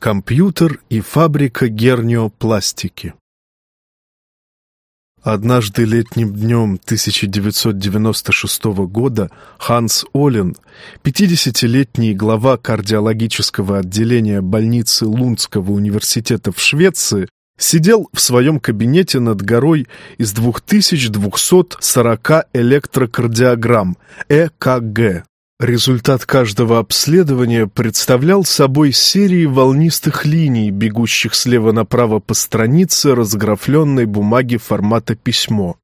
Компьютер и фабрика герниопластики. Однажды летним днем 1996 года Ханс Олен, 50-летний глава кардиологического отделения больницы Лундского университета в Швеции, сидел в своем кабинете над горой из 2240 электрокардиограмм ЭКГ. Результат каждого обследования представлял собой серии волнистых линий, бегущих слева направо по странице разграфленной бумаги формата письмо.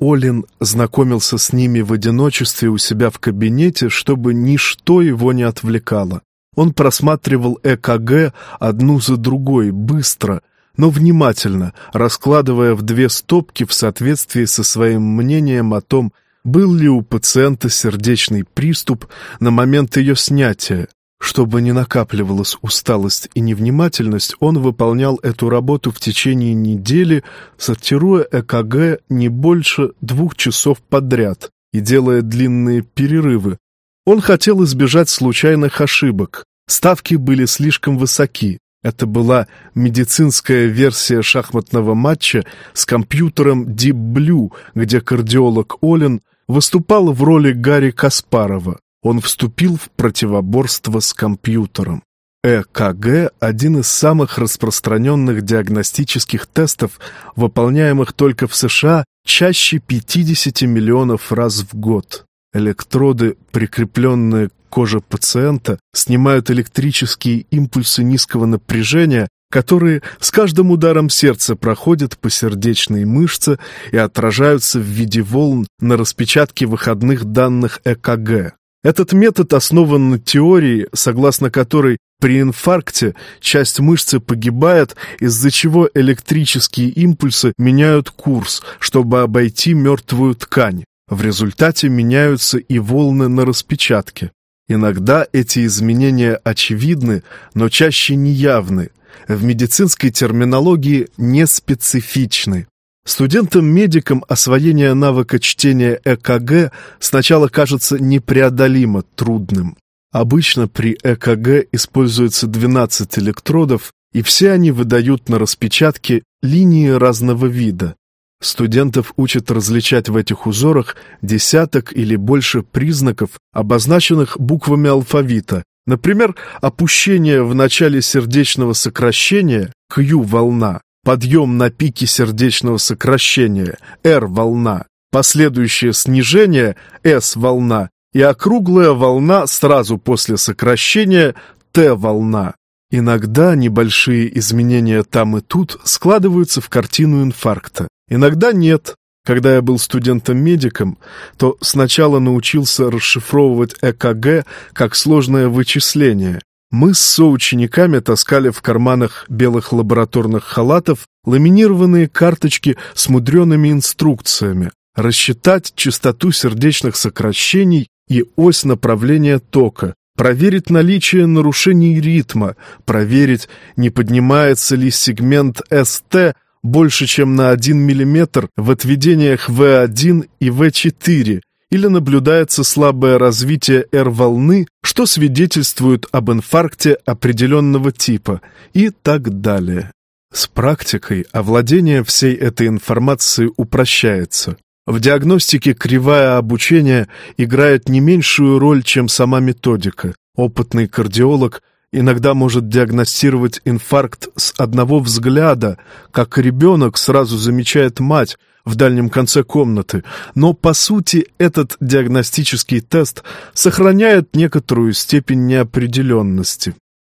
Олин знакомился с ними в одиночестве у себя в кабинете, чтобы ничто его не отвлекало. Он просматривал ЭКГ одну за другой, быстро, но внимательно, раскладывая в две стопки в соответствии со своим мнением о том, был ли у пациента сердечный приступ на момент ее снятия. Чтобы не накапливалась усталость и невнимательность, он выполнял эту работу в течение недели, сортируя ЭКГ не больше двух часов подряд и делая длинные перерывы. Он хотел избежать случайных ошибок. Ставки были слишком высоки. Это была медицинская версия шахматного матча с компьютером Deep Blue, где кардиолог Олин выступал в роли Гарри Каспарова. Он вступил в противоборство с компьютером. ЭКГ – один из самых распространенных диагностических тестов, выполняемых только в США чаще 50 миллионов раз в год. Электроды, прикрепленные к коже пациента, снимают электрические импульсы низкого напряжения, которые с каждым ударом сердца проходят по сердечной мышце и отражаются в виде волн на распечатке выходных данных ЭКГ. Этот метод основан на теории, согласно которой при инфаркте часть мышцы погибает, из-за чего электрические импульсы меняют курс, чтобы обойти мертвую ткань. В результате меняются и волны на распечатке. Иногда эти изменения очевидны, но чаще неявны, в медицинской терминологии неспецифичны. Студентам-медикам освоение навыка чтения ЭКГ сначала кажется непреодолимо трудным. Обычно при ЭКГ используется 12 электродов, и все они выдают на распечатке линии разного вида. Студентов учат различать в этих узорах десяток или больше признаков, обозначенных буквами алфавита, Например, опущение в начале сердечного сокращения Q-волна, подъем на пике сердечного сокращения R-волна, последующее снижение S-волна и округлая волна сразу после сокращения T-волна. Иногда небольшие изменения там и тут складываются в картину инфаркта, иногда нет, когда я был студентом-медиком, то сначала научился расшифровывать ЭКГ как сложное вычисление. Мы с соучениками таскали в карманах белых лабораторных халатов ламинированные карточки с мудреными инструкциями, рассчитать частоту сердечных сокращений и ось направления тока, проверить наличие нарушений ритма, проверить, не поднимается ли сегмент СТ больше, чем на 1 мм в отведениях В1 и В4, или наблюдается слабое развитие R-волны, что свидетельствует об инфаркте определенного типа, и так далее. С практикой овладение всей этой информацией упрощается. В диагностике кривая обучения играет не меньшую роль, чем сама методика. Опытный кардиолог иногда может диагностировать инфаркт с одного взгляда, как ребенок сразу замечает мать в дальнем конце комнаты, но по сути этот диагностический тест сохраняет некоторую степень неопределенности.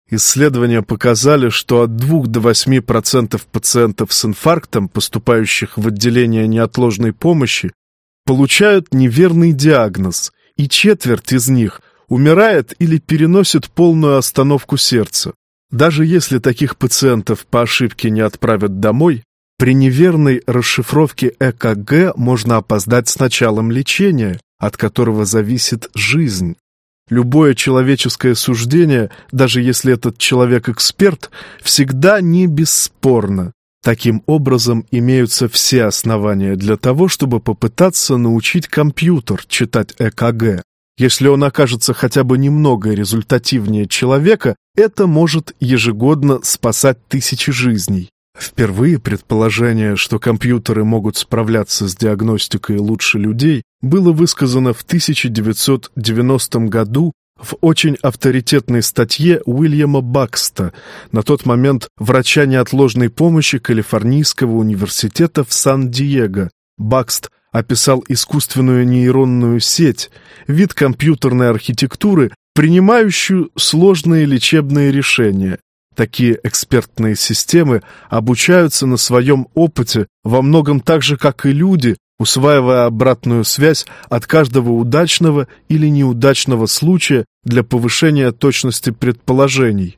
Исследования показали, что от 2 до 8% пациентов с инфарктом, поступающих в отделение неотложной помощи, получают неверный диагноз, и четверть из них – умирает или переносит полную остановку сердца. Даже если таких пациентов по ошибке не отправят домой, при неверной расшифровке ЭКГ можно опоздать с началом лечения, от которого зависит жизнь. Любое человеческое суждение, даже если этот человек эксперт, всегда не бесспорно. Таким образом, имеются все основания для того, чтобы попытаться научить компьютер читать ЭКГ. Если он окажется хотя бы немного результативнее человека, это может ежегодно спасать тысячи жизней. Впервые предположение, что компьютеры могут справляться с диагностикой лучше людей, было высказано в 1990 году в очень авторитетной статье Уильяма Бакста, на тот момент врача неотложной помощи Калифорнийского университета в Сан-Диего. Бакст описал искусственную нейронную сеть, вид компьютерной архитектуры, принимающую сложные лечебные решения. Такие экспертные системы обучаются на своем опыте во многом так же, как и люди, усваивая обратную связь от каждого удачного или неудачного случая для повышения точности предположений.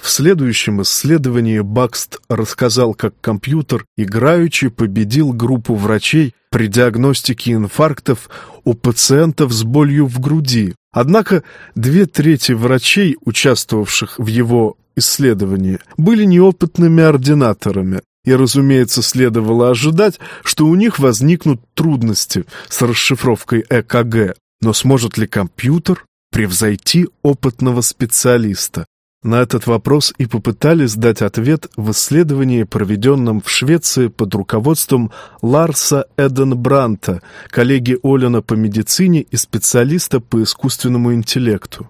В следующем исследовании Бакст рассказал, как компьютер играючи победил группу врачей при диагностике инфарктов у пациентов с болью в груди. Однако две трети врачей, участвовавших в его исследовании, были неопытными ординаторами, и, разумеется, следовало ожидать, что у них возникнут трудности с расшифровкой ЭКГ. Но сможет ли компьютер превзойти опытного специалиста? На этот вопрос и попытались дать ответ в исследовании, проведенном в Швеции под руководством Ларса Эденбранта, коллеги Олина по медицине и специалиста по искусственному интеллекту.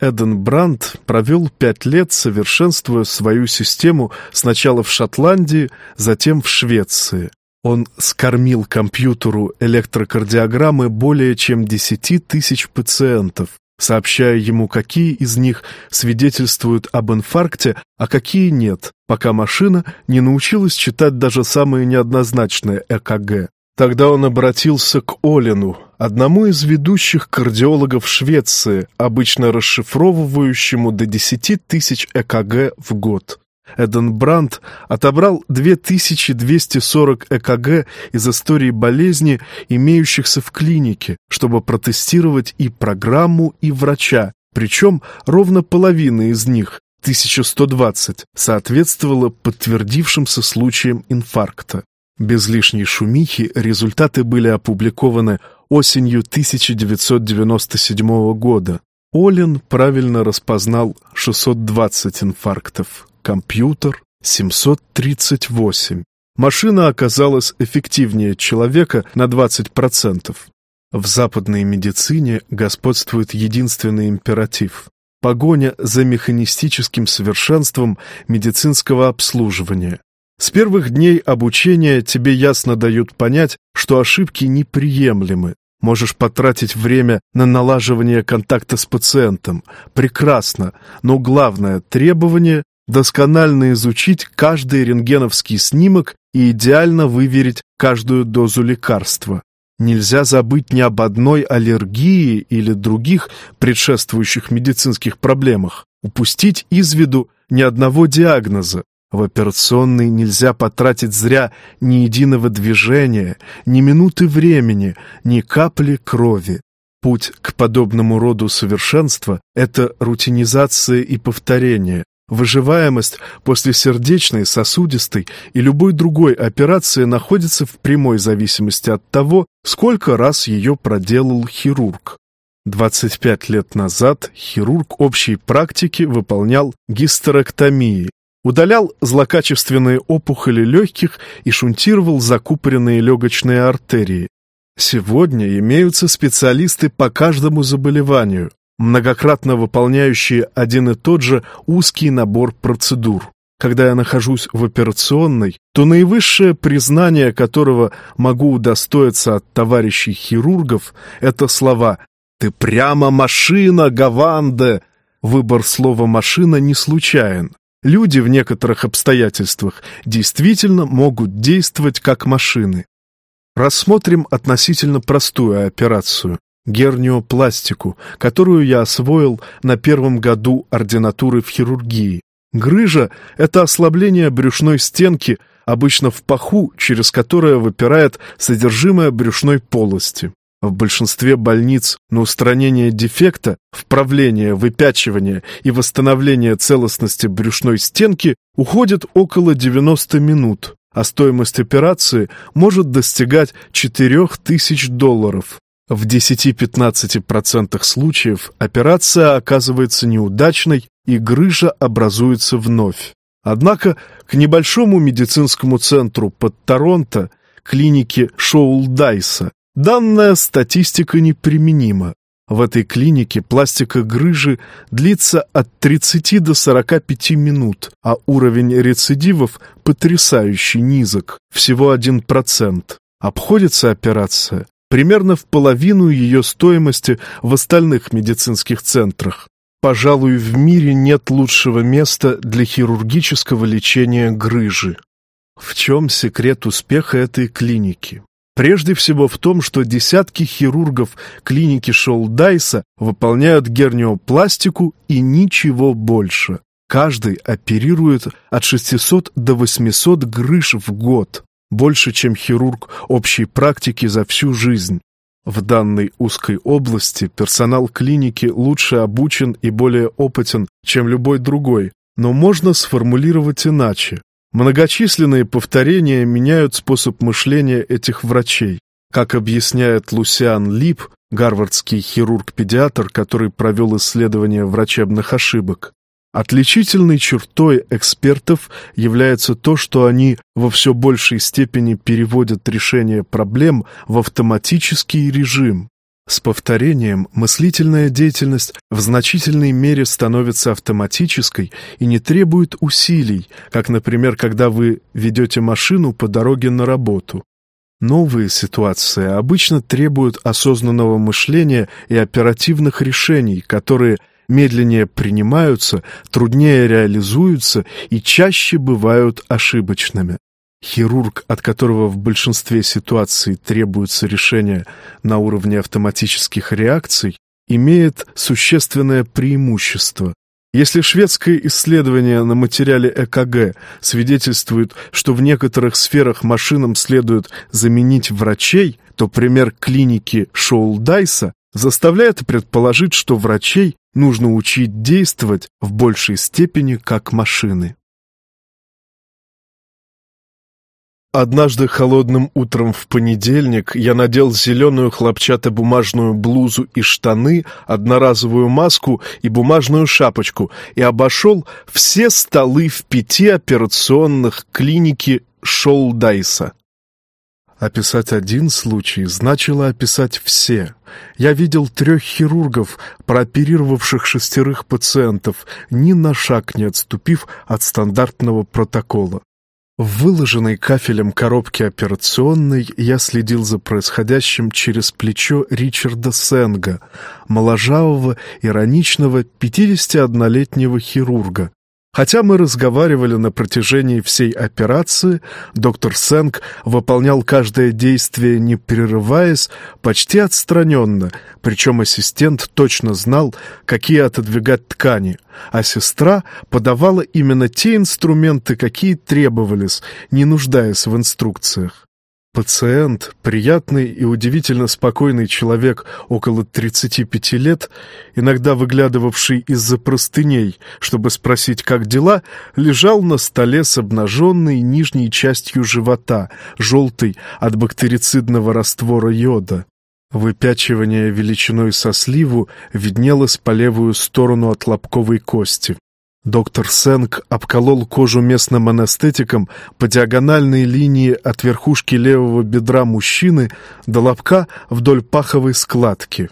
Эден Брандт провел пять лет, совершенствуя свою систему сначала в Шотландии, затем в Швеции. Он скормил компьютеру электрокардиограммы более чем 10 тысяч пациентов, сообщая ему, какие из них свидетельствуют об инфаркте, а какие нет, пока машина не научилась читать даже самые неоднозначные ЭКГ. Тогда он обратился к Олину, одному из ведущих кардиологов Швеции, обычно расшифровывающему до 10 тысяч ЭКГ в год. Эден Брандт отобрал 2240 ЭКГ из истории болезни, имеющихся в клинике, чтобы протестировать и программу, и врача. Причем ровно половина из них, 1120, соответствовала подтвердившимся случаям инфаркта. Без лишней шумихи результаты были опубликованы осенью 1997 года. Олин правильно распознал 620 инфарктов компьютер 738. Машина оказалась эффективнее человека на 20%. В западной медицине господствует единственный императив – погоня за механистическим совершенством медицинского обслуживания. С первых дней обучения тебе ясно дают понять, что ошибки неприемлемы. Можешь потратить время на налаживание контакта с пациентом. Прекрасно, но главное требование досконально изучить каждый рентгеновский снимок и идеально выверить каждую дозу лекарства. Нельзя забыть ни об одной аллергии или других предшествующих медицинских проблемах, упустить из виду ни одного диагноза. В операционной нельзя потратить зря ни единого движения, ни минуты времени, ни капли крови. Путь к подобному роду совершенства – это рутинизация и повторение, Выживаемость после сердечной, сосудистой и любой другой операции находится в прямой зависимости от того, сколько раз ее проделал хирург. 25 лет назад хирург общей практики выполнял гистерэктомии, удалял злокачественные опухоли легких и шунтировал закупоренные легочные артерии. Сегодня имеются специалисты по каждому заболеванию, многократно выполняющие один и тот же узкий набор процедур. Когда я нахожусь в операционной, то наивысшее признание которого могу удостоиться от товарищей хирургов, это слова «Ты прямо машина, Гаванде!» Выбор слова «машина» не случайен. Люди в некоторых обстоятельствах действительно могут действовать как машины. Рассмотрим относительно простую операцию герниопластику, которую я освоил на первом году ординатуры в хирургии. Грыжа — это ослабление брюшной стенки, обычно в паху, через которое выпирает содержимое брюшной полости. В большинстве больниц на устранение дефекта, вправление, выпячивание и восстановление целостности брюшной стенки уходит около 90 минут, а стоимость операции может достигать 4000 долларов. В 10-15% случаев операция оказывается неудачной и грыжа образуется вновь. Однако к небольшому медицинскому центру под Торонто, клинике Шоул-Дайса, данная статистика неприменима. В этой клинике пластика грыжи длится от 30 до 45 минут, а уровень рецидивов потрясающе низок, всего 1%. Обходится операция примерно в половину ее стоимости в остальных медицинских центрах. Пожалуй, в мире нет лучшего места для хирургического лечения грыжи. В чем секрет успеха этой клиники? Прежде всего в том, что десятки хирургов клиники Шоу-Дайса выполняют герниопластику и ничего больше. Каждый оперирует от 600 до 800 грыж в год, больше, чем хирург общей практики за всю жизнь. В данной узкой области персонал клиники лучше обучен и более опытен, чем любой другой, но можно сформулировать иначе. Многочисленные повторения меняют способ мышления этих врачей. Как объясняет Лусиан Лип, гарвардский хирург-педиатр, который провел исследование врачебных ошибок, Отличительной чертой экспертов является то, что они во все большей степени переводят решение проблем в автоматический режим. С повторением мыслительная деятельность в значительной мере становится автоматической и не требует усилий, как, например, когда вы ведете машину по дороге на работу. Новые ситуации обычно требуют осознанного мышления и оперативных решений, которые – медленнее принимаются, труднее реализуются и чаще бывают ошибочными. Хирург, от которого в большинстве ситуаций требуется решение на уровне автоматических реакций, имеет существенное преимущество. Если шведское исследование на материале ЭКГ свидетельствует, что в некоторых сферах машинам следует заменить врачей, то пример клиники Шоул-Дайса заставляет предположить, что врачей нужно учить действовать в большей степени как машины. Однажды холодным утром в понедельник я надел зеленую хлопчатобумажную блузу и штаны, одноразовую маску и бумажную шапочку и обошел все столы в пяти операционных клинике Шолдайса. Описать один случай значило описать все. Я видел трех хирургов, прооперировавших шестерых пациентов, ни на шаг не отступив от стандартного протокола. В выложенной кафелем коробке операционной я следил за происходящим через плечо Ричарда Сенга, моложавого, ироничного 51-летнего хирурга, Хотя мы разговаривали на протяжении всей операции, доктор Сэнк выполнял каждое действие, не прерываясь, почти отстраненно, причем ассистент точно знал, какие отодвигать ткани, а сестра подавала именно те инструменты, какие требовались, не нуждаясь в инструкциях. Пациент, приятный и удивительно спокойный человек около 35 лет, иногда выглядывавший из-за простыней, чтобы спросить, как дела, лежал на столе с обнаженной нижней частью живота, желтой от бактерицидного раствора йода. Выпячивание величиной со сливу виднелось по левую сторону от лобковой кости. Доктор Сенк обколол кожу местным анестетиком по диагональной линии от верхушки левого бедра мужчины до лобка вдоль паховой складки.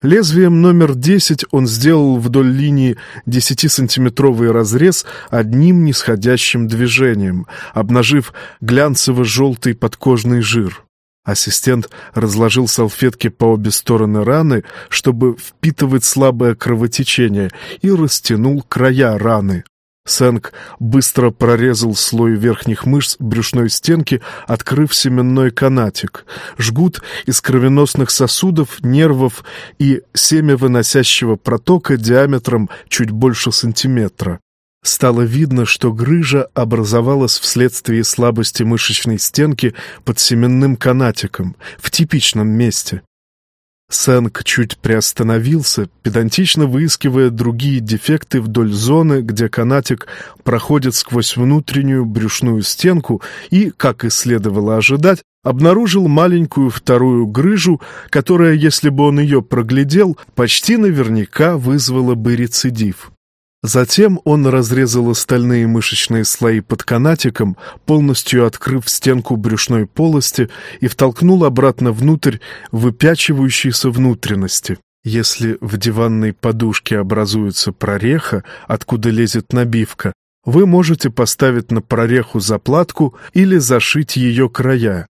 Лезвием номер 10 он сделал вдоль линии 10-сантиметровый разрез одним нисходящим движением, обнажив глянцево-желтый подкожный жир. Ассистент разложил салфетки по обе стороны раны, чтобы впитывать слабое кровотечение, и растянул края раны. Сэнк быстро прорезал слой верхних мышц брюшной стенки, открыв семенной канатик, жгут из кровеносных сосудов, нервов и семявыносящего протока диаметром чуть больше сантиметра. Стало видно, что грыжа образовалась вследствие слабости мышечной стенки под семенным канатиком в типичном месте. Сэнк чуть приостановился, педантично выискивая другие дефекты вдоль зоны, где канатик проходит сквозь внутреннюю брюшную стенку и, как и следовало ожидать, обнаружил маленькую вторую грыжу, которая, если бы он ее проглядел, почти наверняка вызвала бы рецидив. Затем он разрезал остальные мышечные слои под канатиком, полностью открыв стенку брюшной полости и втолкнул обратно внутрь выпячивающиеся внутренности. Если в диванной подушке образуется прореха, откуда лезет набивка, вы можете поставить на прореху заплатку или зашить ее края.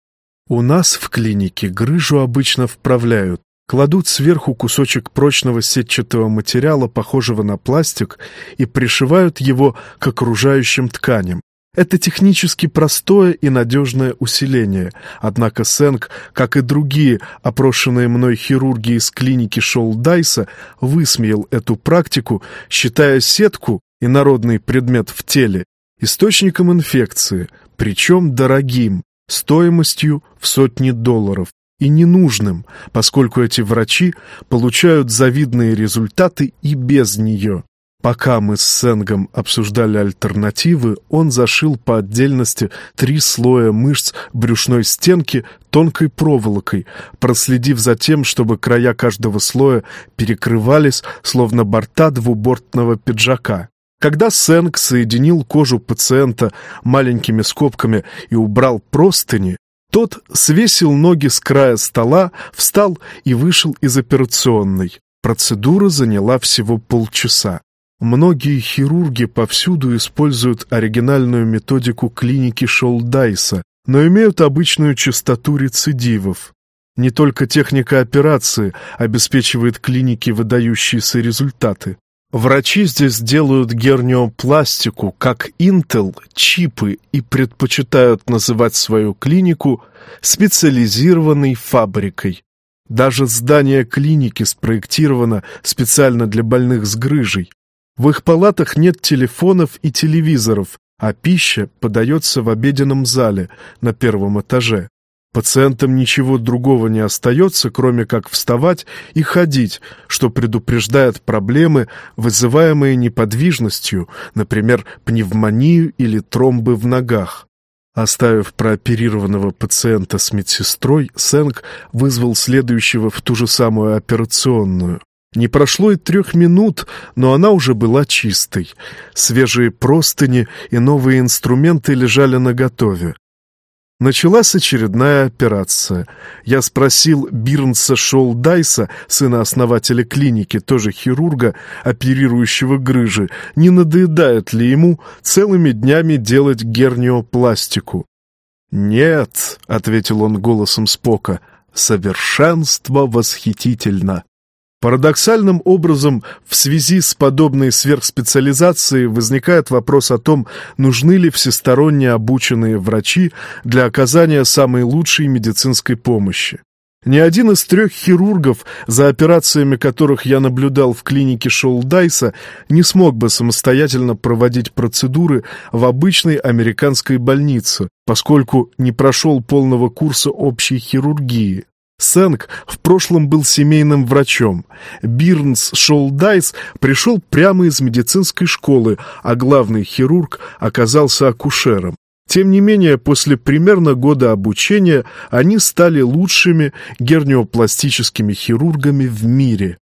У нас в клинике грыжу обычно вправляют, кладут сверху кусочек прочного сетчатого материала, похожего на пластик, и пришивают его к окружающим тканям. Это технически простое и надежное усиление, однако Сэнк, как и другие опрошенные мной хирурги из клиники Шоу-Дайса, высмеял эту практику, считая сетку и народный предмет в теле источником инфекции, причем дорогим, стоимостью в сотни долларов, и ненужным, поскольку эти врачи получают завидные результаты и без нее. Пока мы с Сенгом обсуждали альтернативы, он зашил по отдельности три слоя мышц брюшной стенки тонкой проволокой, проследив за тем, чтобы края каждого слоя перекрывались, словно борта двубортного пиджака. Когда Сэнг соединил кожу пациента маленькими скобками и убрал простыни, тот свесил ноги с края стола, встал и вышел из операционной. Процедура заняла всего полчаса. Многие хирурги повсюду используют оригинальную методику клиники Шолдайса, но имеют обычную частоту рецидивов. Не только техника операции обеспечивает клинике выдающиеся результаты. Врачи здесь делают герниопластику, как Intel, чипы и предпочитают называть свою клинику специализированной фабрикой. Даже здание клиники спроектировано специально для больных с грыжей. В их палатах нет телефонов и телевизоров, а пища подается в обеденном зале на первом этаже. Пациентам ничего другого не остается, кроме как вставать и ходить, что предупреждает проблемы, вызываемые неподвижностью, например, пневмонию или тромбы в ногах. Оставив прооперированного пациента с медсестрой, Сэнк вызвал следующего в ту же самую операционную. Не прошло и трех минут, но она уже была чистой. Свежие простыни и новые инструменты лежали наготове. Началась очередная операция. Я спросил Бирнса Шолдайса, сына основателя клиники, тоже хирурга, оперирующего грыжи, не надоедает ли ему целыми днями делать герниопластику. «Нет», — ответил он голосом Спока, — «совершенство восхитительно». Парадоксальным образом, в связи с подобной сверхспециализацией возникает вопрос о том, нужны ли всесторонне обученные врачи для оказания самой лучшей медицинской помощи. Ни один из трех хирургов, за операциями которых я наблюдал в клинике Шоулдайса, не смог бы самостоятельно проводить процедуры в обычной американской больнице, поскольку не прошел полного курса общей хирургии. Сэнг в прошлом был семейным врачом. Бирнс Шоулдайс пришел прямо из медицинской школы, а главный хирург оказался акушером. Тем не менее, после примерно года обучения они стали лучшими герниопластическими хирургами в мире.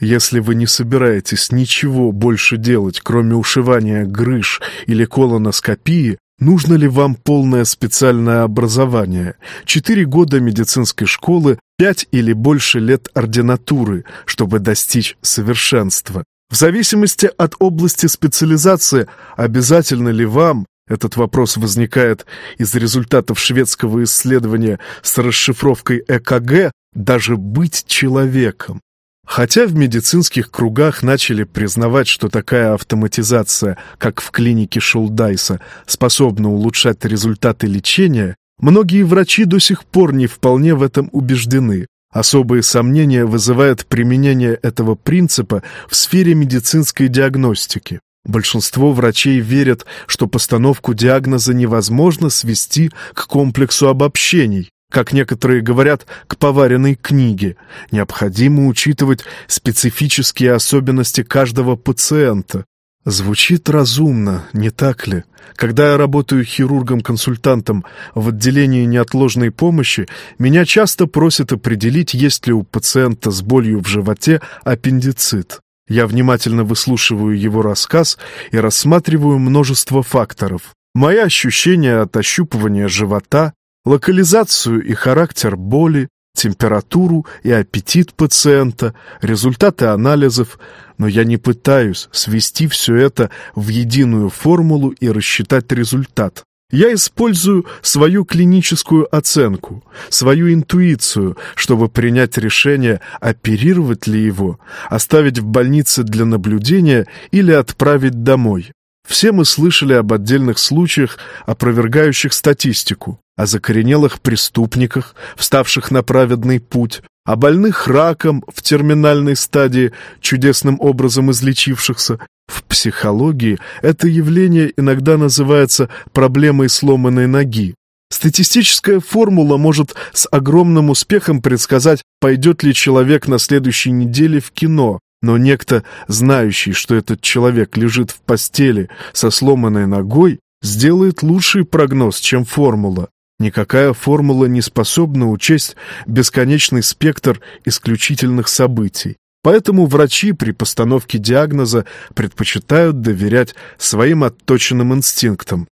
Если вы не собираетесь ничего больше делать, кроме ушивания грыж или колоноскопии, Нужно ли вам полное специальное образование, четыре года медицинской школы, пять или больше лет ординатуры, чтобы достичь совершенства? В зависимости от области специализации, обязательно ли вам, этот вопрос возникает из результатов шведского исследования с расшифровкой ЭКГ, даже быть человеком. Хотя в медицинских кругах начали признавать, что такая автоматизация, как в клинике Шулдайса, способна улучшать результаты лечения, многие врачи до сих пор не вполне в этом убеждены. Особые сомнения вызывает применение этого принципа в сфере медицинской диагностики. Большинство врачей верят, что постановку диагноза невозможно свести к комплексу обобщений, как некоторые говорят, к поваренной книге. Необходимо учитывать специфические особенности каждого пациента. Звучит разумно, не так ли? Когда я работаю хирургом-консультантом в отделении неотложной помощи, меня часто просят определить, есть ли у пациента с болью в животе аппендицит. Я внимательно выслушиваю его рассказ и рассматриваю множество факторов. Мои ощущения от ощупывания живота, локализацию и характер боли, температуру и аппетит пациента, результаты анализов, но я не пытаюсь свести все это в единую формулу и рассчитать результат. Я использую свою клиническую оценку, свою интуицию, чтобы принять решение, оперировать ли его, оставить в больнице для наблюдения или отправить домой. Все мы слышали об отдельных случаях, опровергающих статистику, о закоренелых преступниках, вставших на праведный путь, о больных раком в терминальной стадии, чудесным образом излечившихся. В психологии это явление иногда называется проблемой сломанной ноги. Статистическая формула может с огромным успехом предсказать, пойдет ли человек на следующей неделе в кино, но некто, знающий, что этот человек лежит в постели со сломанной ногой, сделает лучший прогноз, чем формула. Никакая формула не способна учесть бесконечный спектр исключительных событий. Поэтому врачи при постановке диагноза предпочитают доверять своим отточенным инстинктам,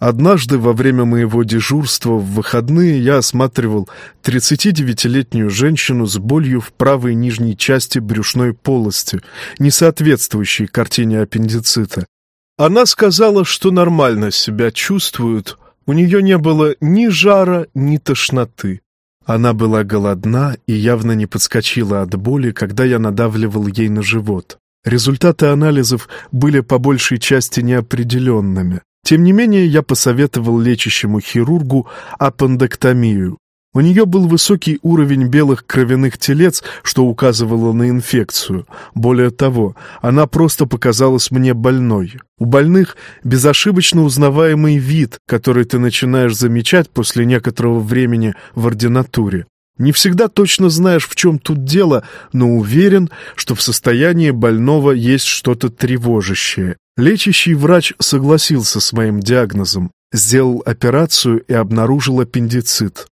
Однажды во время моего дежурства в выходные я осматривал 39-летнюю женщину с болью в правой нижней части брюшной полости, не соответствующей картине аппендицита. Она сказала, что нормально себя чувствует, у нее не было ни жара, ни тошноты. Она была голодна и явно не подскочила от боли, когда я надавливал ей на живот. Результаты анализов были по большей части неопределенными. Тем не менее, я посоветовал лечащему хирургу аппендэктомию. У нее был высокий уровень белых кровяных телец, что указывало на инфекцию. Более того, она просто показалась мне больной. У больных безошибочно узнаваемый вид, который ты начинаешь замечать после некоторого времени в ординатуре. Не всегда точно знаешь, в чем тут дело, но уверен, что в состоянии больного есть что-то тревожащее. Лечащий врач согласился с моим диагнозом, сделал операцию и обнаружил аппендицит.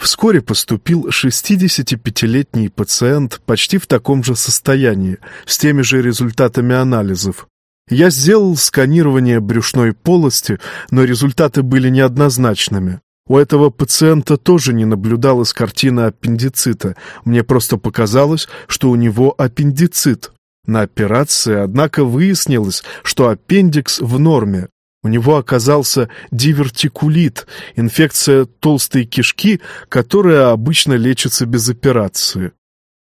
Вскоре поступил 65-летний пациент почти в таком же состоянии, с теми же результатами анализов. Я сделал сканирование брюшной полости, но результаты были неоднозначными. У этого пациента тоже не наблюдалась картина аппендицита. Мне просто показалось, что у него аппендицит. На операции, однако, выяснилось, что аппендикс в норме. У него оказался дивертикулит, инфекция толстой кишки, которая обычно лечится без операции.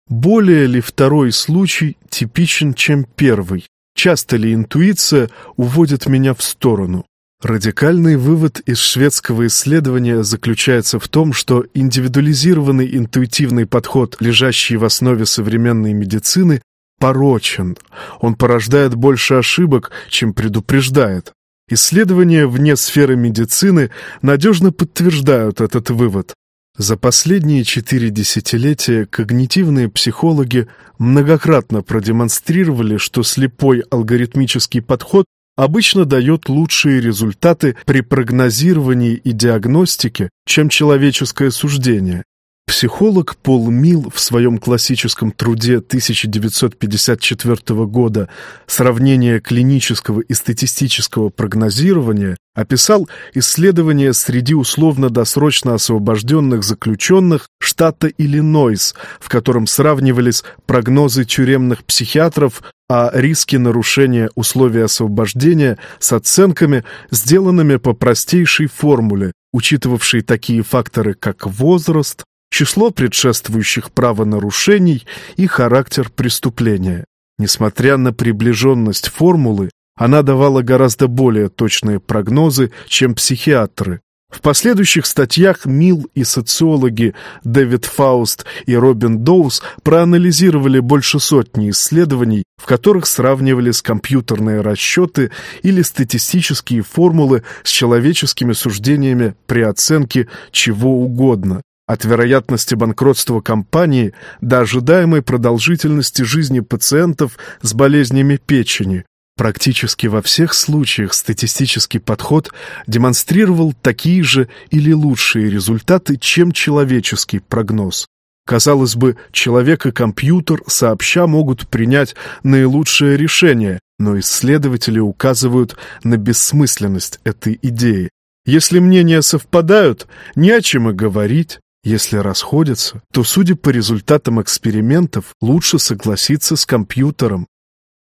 Более ли второй случай типичен, чем первый? Часто ли интуиция уводит меня в сторону? Радикальный вывод из шведского исследования заключается в том, что индивидуализированный интуитивный подход, лежащий в основе современной медицины, порочен. Он порождает больше ошибок, чем предупреждает. Исследования вне сферы медицины надежно подтверждают этот вывод. За последние четыре десятилетия когнитивные психологи многократно продемонстрировали, что слепой алгоритмический подход обычно дает лучшие результаты при прогнозировании и диагностике, чем человеческое суждение. Психолог Пол Милл в своем классическом труде 1954 года «Сравнение клинического и статистического прогнозирования» описал исследование среди условно-досрочно освобожденных заключенных штата Иллинойс, в котором сравнивались прогнозы тюремных психиатров о риске нарушения условий освобождения с оценками, сделанными по простейшей формуле, учитывавшей такие факторы, как возраст, число предшествующих правонарушений и характер преступления. Несмотря на приближенность формулы, она давала гораздо более точные прогнозы, чем психиатры. В последующих статьях Мил и социологи Дэвид Фауст и Робин Доус проанализировали больше сотни исследований, в которых сравнивались компьютерные расчеты или статистические формулы с человеческими суждениями при оценке чего угодно, от вероятности банкротства компании до ожидаемой продолжительности жизни пациентов с болезнями печени. Практически во всех случаях статистический подход демонстрировал такие же или лучшие результаты, чем человеческий прогноз. Казалось бы, человек и компьютер сообща могут принять наилучшее решение, но исследователи указывают на бессмысленность этой идеи. Если мнения совпадают, не о чем и говорить. Если расходятся, то, судя по результатам экспериментов, лучше согласиться с компьютером.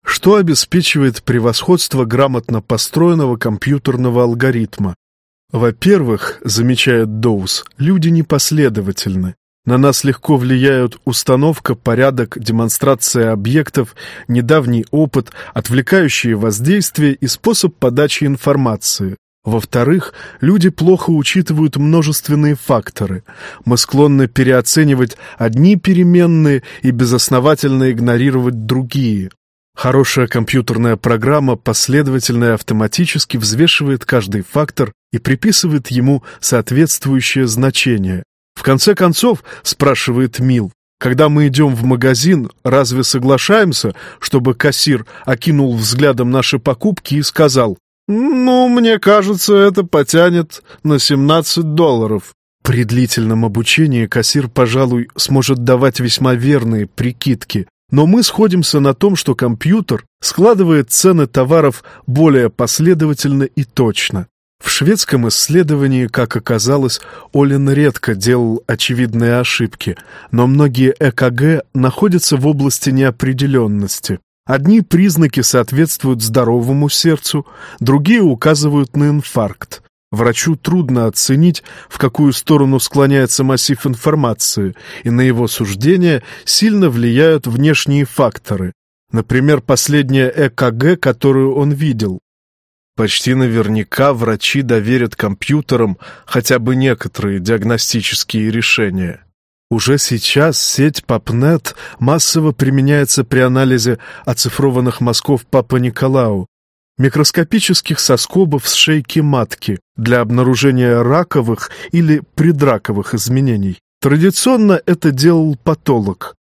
Что обеспечивает превосходство грамотно построенного компьютерного алгоритма? Во-первых, замечает Доус, люди непоследовательны. На нас легко влияют установка, порядок, демонстрация объектов, недавний опыт, отвлекающие воздействия и способ подачи информации. Во-вторых, люди плохо учитывают множественные факторы. Мы склонны переоценивать одни переменные и безосновательно игнорировать другие. Хорошая компьютерная программа последовательно и автоматически взвешивает каждый фактор и приписывает ему соответствующее значение. В конце концов, спрашивает Мил, когда мы идем в магазин, разве соглашаемся, чтобы кассир окинул взглядом наши покупки и сказал «Ну, мне кажется, это потянет на 17 долларов». При длительном обучении кассир, пожалуй, сможет давать весьма верные прикидки, но мы сходимся на том, что компьютер складывает цены товаров более последовательно и точно. В шведском исследовании, как оказалось, Олин редко делал очевидные ошибки, но многие ЭКГ находятся в области неопределенности. Одни признаки соответствуют здоровому сердцу, другие указывают на инфаркт. Врачу трудно оценить, в какую сторону склоняется массив информации, и на его суждение сильно влияют внешние факторы. Например, последняя ЭКГ, которую он видел. Почти наверняка врачи доверят компьютерам хотя бы некоторые диагностические решения. Уже сейчас сеть PubNet массово применяется при анализе оцифрованных мазков Папа Николау, микроскопических соскобов с шейки матки для обнаружения раковых или предраковых изменений. Традиционно это делал патолог.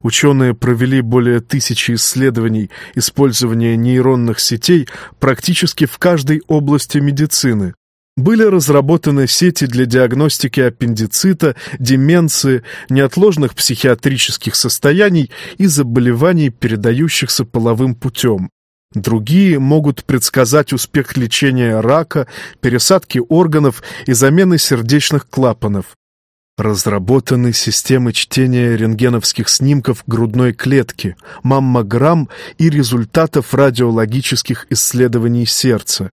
Ученые провели более тысячи исследований использования нейронных сетей практически в каждой области медицины, были разработаны сети для диагностики аппендицита, деменции, неотложных психиатрических состояний и заболеваний, передающихся половым путем. Другие могут предсказать успех лечения рака, пересадки органов и замены сердечных клапанов. Разработаны системы чтения рентгеновских снимков грудной клетки, маммограмм и результатов радиологических исследований сердца.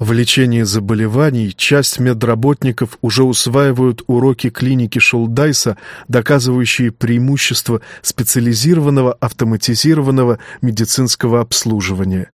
В лечении заболеваний часть медработников уже усваивают уроки клиники Шулдайса, доказывающие преимущества специализированного автоматизированного медицинского обслуживания.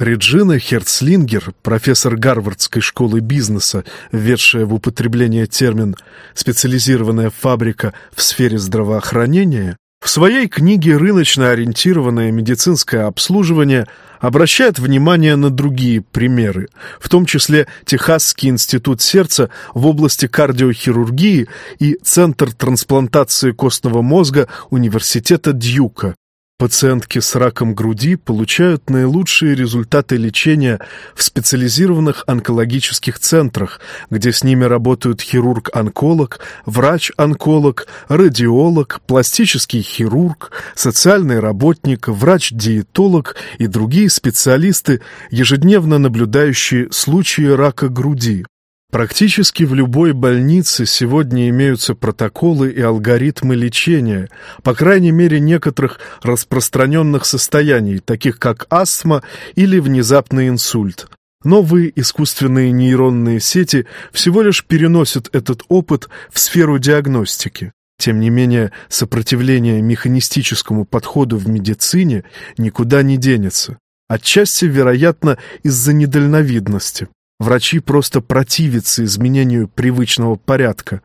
Реджина Херцлингер, профессор Гарвардской школы бизнеса, введшая в употребление термин «специализированная фабрика в сфере здравоохранения», в своей книге «Рыночно ориентированное медицинское обслуживание» обращает внимание на другие примеры, в том числе Техасский институт сердца в области кардиохирургии и Центр трансплантации костного мозга Университета Дьюка, Пациентки с раком груди получают наилучшие результаты лечения в специализированных онкологических центрах, где с ними работают хирург-онколог, врач-онколог, радиолог, пластический хирург, социальный работник, врач-диетолог и другие специалисты, ежедневно наблюдающие случаи рака груди. Практически в любой больнице сегодня имеются протоколы и алгоритмы лечения, по крайней мере некоторых распространенных состояний, таких как астма или внезапный инсульт. Новые искусственные нейронные сети всего лишь переносят этот опыт в сферу диагностики. Тем не менее, сопротивление механистическому подходу в медицине никуда не денется. Отчасти, вероятно, из-за недальновидности. Врачи просто противятся изменению привычного порядка.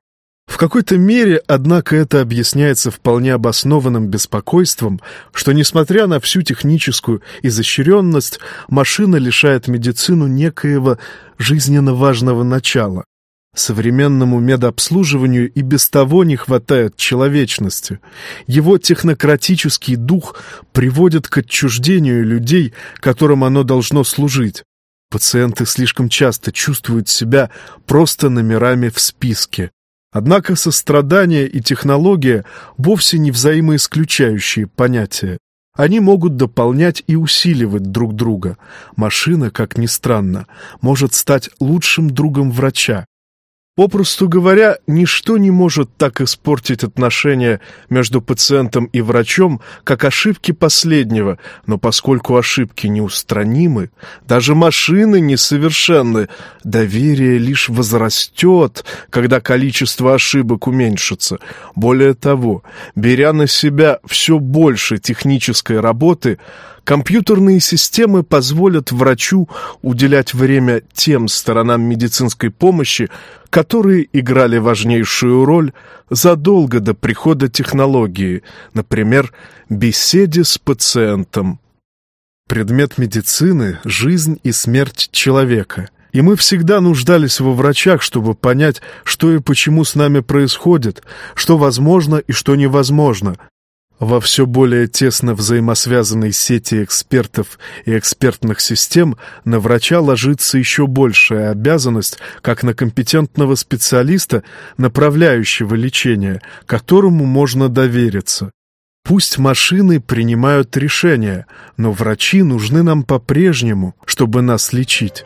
В какой-то мере, однако, это объясняется вполне обоснованным беспокойством, что, несмотря на всю техническую изощренность, машина лишает медицину некоего жизненно важного начала. Современному медобслуживанию и без того не хватает человечности. Его технократический дух приводит к отчуждению людей, которым оно должно служить. Пациенты слишком часто чувствуют себя просто номерами в списке. Однако сострадание и технология вовсе не взаимоисключающие понятия. Они могут дополнять и усиливать друг друга. Машина, как ни странно, может стать лучшим другом врача, Попросту говоря, ничто не может так испортить отношения между пациентом и врачом, как ошибки последнего, но поскольку ошибки неустранимы, даже машины несовершенны, доверие лишь возрастет, когда количество ошибок уменьшится. Более того, беря на себя все больше технической работы, Компьютерные системы позволят врачу уделять время тем сторонам медицинской помощи, которые играли важнейшую роль задолго до прихода технологии, например, беседе с пациентом. Предмет медицины – жизнь и смерть человека. И мы всегда нуждались во врачах, чтобы понять, что и почему с нами происходит, что возможно и что невозможно, во все более тесно взаимосвязанной сети экспертов и экспертных систем на врача ложится еще большая обязанность, как на компетентного специалиста, направляющего лечение, которому можно довериться. Пусть машины принимают решения, но врачи нужны нам по-прежнему, чтобы нас лечить.